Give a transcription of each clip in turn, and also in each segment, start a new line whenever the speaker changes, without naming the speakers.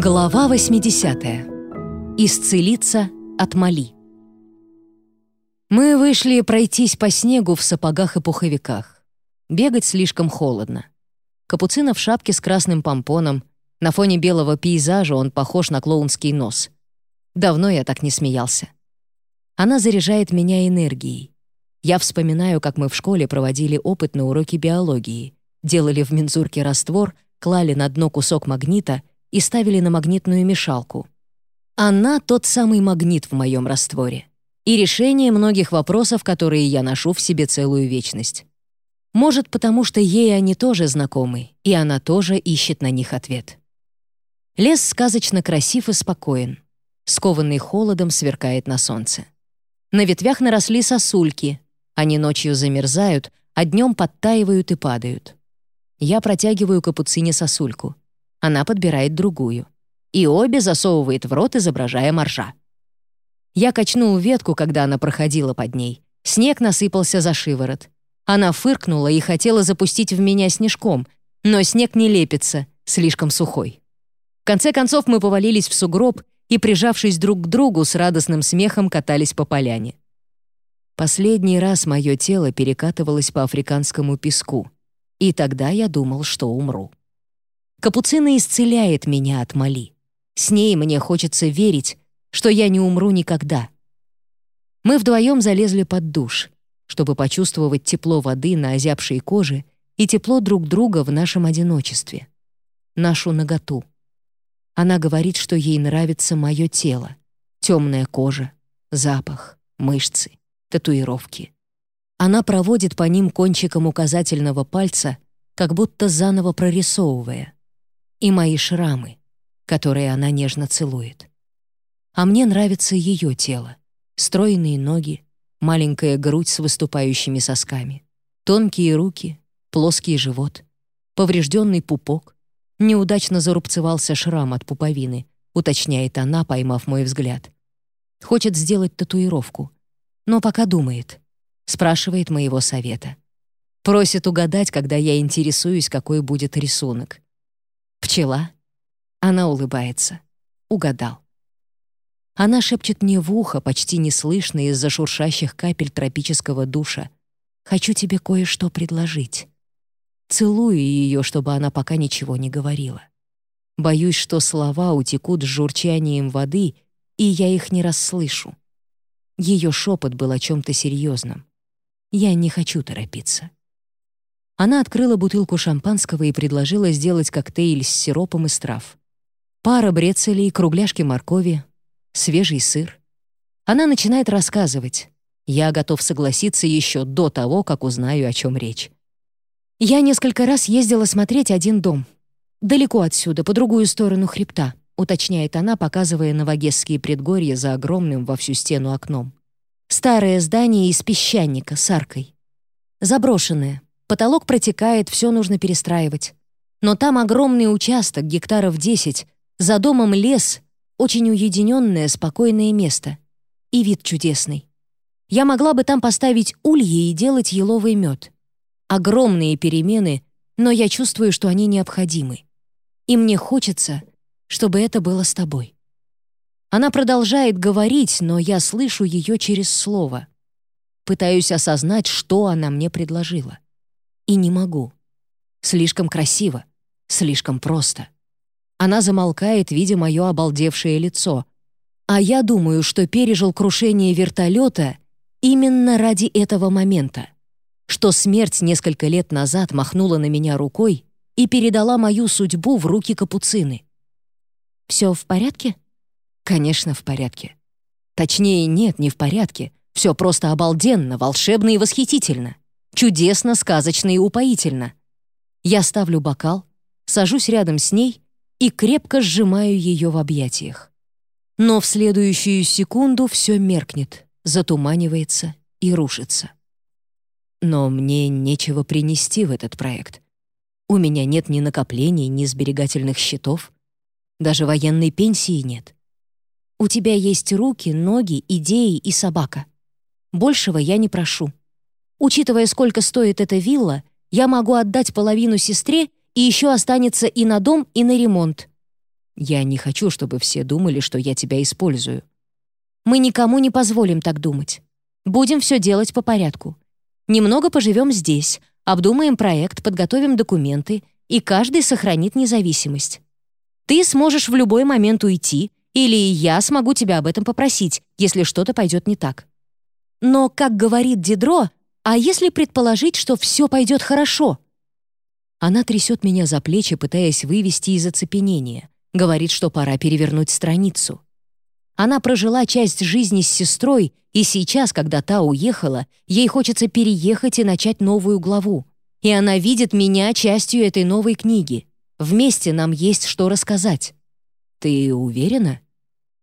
Глава 80. Исцелиться от Мали. Мы вышли пройтись по снегу в сапогах и пуховиках. Бегать слишком холодно. Капуцина в шапке с красным помпоном. На фоне белого пейзажа он похож на клоунский нос. Давно я так не смеялся. Она заряжает меня энергией. Я вспоминаю, как мы в школе проводили опыт на уроке биологии. Делали в мензурке раствор, клали на дно кусок магнита и ставили на магнитную мешалку. Она — тот самый магнит в моем растворе. И решение многих вопросов, которые я ношу в себе целую вечность. Может, потому что ей они тоже знакомы, и она тоже ищет на них ответ. Лес сказочно красив и спокоен. Скованный холодом сверкает на солнце. На ветвях наросли сосульки. Они ночью замерзают, а днем подтаивают и падают. Я протягиваю капуцине сосульку. Она подбирает другую. И обе засовывает в рот, изображая моржа. Я качнул ветку, когда она проходила под ней. Снег насыпался за шиворот. Она фыркнула и хотела запустить в меня снежком, но снег не лепится, слишком сухой. В конце концов мы повалились в сугроб и, прижавшись друг к другу, с радостным смехом катались по поляне. Последний раз мое тело перекатывалось по африканскому песку, и тогда я думал, что умру. Капуцина исцеляет меня от Мали. С ней мне хочется верить, что я не умру никогда. Мы вдвоем залезли под душ, чтобы почувствовать тепло воды на озябшей коже и тепло друг друга в нашем одиночестве. Нашу наготу. Она говорит, что ей нравится мое тело. Темная кожа, запах, мышцы, татуировки. Она проводит по ним кончиком указательного пальца, как будто заново прорисовывая и мои шрамы, которые она нежно целует. А мне нравится ее тело, стройные ноги, маленькая грудь с выступающими сосками, тонкие руки, плоский живот, поврежденный пупок, неудачно зарубцевался шрам от пуповины, уточняет она, поймав мой взгляд. Хочет сделать татуировку, но пока думает, спрашивает моего совета. Просит угадать, когда я интересуюсь, какой будет рисунок. Пчела. Она улыбается. Угадал. Она шепчет мне в ухо, почти неслышно из-за шуршащих капель тропического душа. «Хочу тебе кое-что предложить». Целую ее, чтобы она пока ничего не говорила. Боюсь, что слова утекут с журчанием воды, и я их не расслышу. Ее шепот был о чем-то серьезном. Я не хочу торопиться. Она открыла бутылку шампанского и предложила сделать коктейль с сиропом из трав. Пара брецелей, кругляшки моркови, свежий сыр. Она начинает рассказывать. Я готов согласиться еще до того, как узнаю, о чем речь. Я несколько раз ездила смотреть один дом. Далеко отсюда, по другую сторону хребта, уточняет она, показывая новогесские предгорья за огромным во всю стену окном. Старое здание из песчаника с аркой. Заброшенное, Потолок протекает, все нужно перестраивать. Но там огромный участок, гектаров 10, за домом лес, очень уединенное, спокойное место. И вид чудесный. Я могла бы там поставить ульи и делать еловый мед. Огромные перемены, но я чувствую, что они необходимы. И мне хочется, чтобы это было с тобой. Она продолжает говорить, но я слышу ее через слово. Пытаюсь осознать, что она мне предложила и не могу. Слишком красиво, слишком просто. Она замолкает, видя мое обалдевшее лицо. А я думаю, что пережил крушение вертолета именно ради этого момента. Что смерть несколько лет назад махнула на меня рукой и передала мою судьбу в руки капуцины. «Все в порядке?» «Конечно, в порядке. Точнее, нет, не в порядке. Все просто обалденно, волшебно и восхитительно. Чудесно, сказочно и упоительно. Я ставлю бокал, сажусь рядом с ней и крепко сжимаю ее в объятиях. Но в следующую секунду все меркнет, затуманивается и рушится. Но мне нечего принести в этот проект. У меня нет ни накоплений, ни сберегательных счетов. Даже военной пенсии нет. У тебя есть руки, ноги, идеи и собака. Большего я не прошу. Учитывая, сколько стоит эта вилла, я могу отдать половину сестре, и еще останется и на дом, и на ремонт. Я не хочу, чтобы все думали, что я тебя использую.
Мы никому не позволим так думать. Будем все делать по порядку. Немного поживем здесь, обдумаем проект, подготовим документы, и каждый сохранит независимость. Ты сможешь в любой момент уйти, или я смогу тебя об этом попросить, если что-то пойдет не так. Но, как говорит Дидро, а если предположить, что все пойдет хорошо?
Она трясет меня за плечи, пытаясь вывести из оцепенения. Говорит, что пора перевернуть страницу. Она прожила часть жизни с сестрой, и сейчас, когда та уехала, ей хочется переехать и начать новую главу. И она видит меня частью этой новой книги. Вместе нам есть что рассказать. Ты уверена?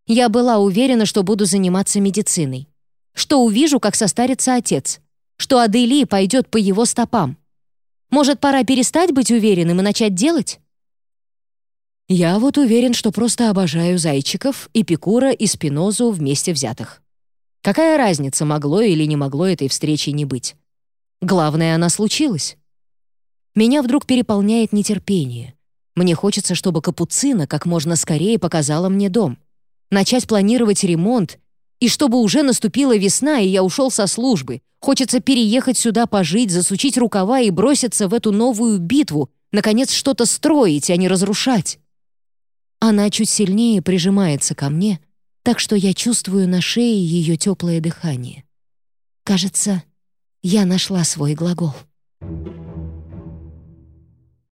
Я была уверена, что буду заниматься медициной. Что увижу, как состарится отец. Что Адели пойдет по его стопам. Может, пора перестать быть уверенным и начать делать?
Я вот уверен, что просто обожаю зайчиков, Эпикура и Спинозу вместе взятых. Какая разница, могло или не могло этой встречи не быть? Главное, она случилась. Меня вдруг переполняет нетерпение. Мне хочется, чтобы Капуцина как можно скорее показала мне дом. Начать планировать ремонт, и чтобы уже наступила весна, и я ушел со службы. Хочется переехать сюда пожить, засучить рукава и броситься в эту новую битву, наконец что-то строить, а не разрушать. Она чуть сильнее прижимается ко мне, так что я чувствую на шее ее теплое дыхание. Кажется, я нашла свой глагол. Thank you.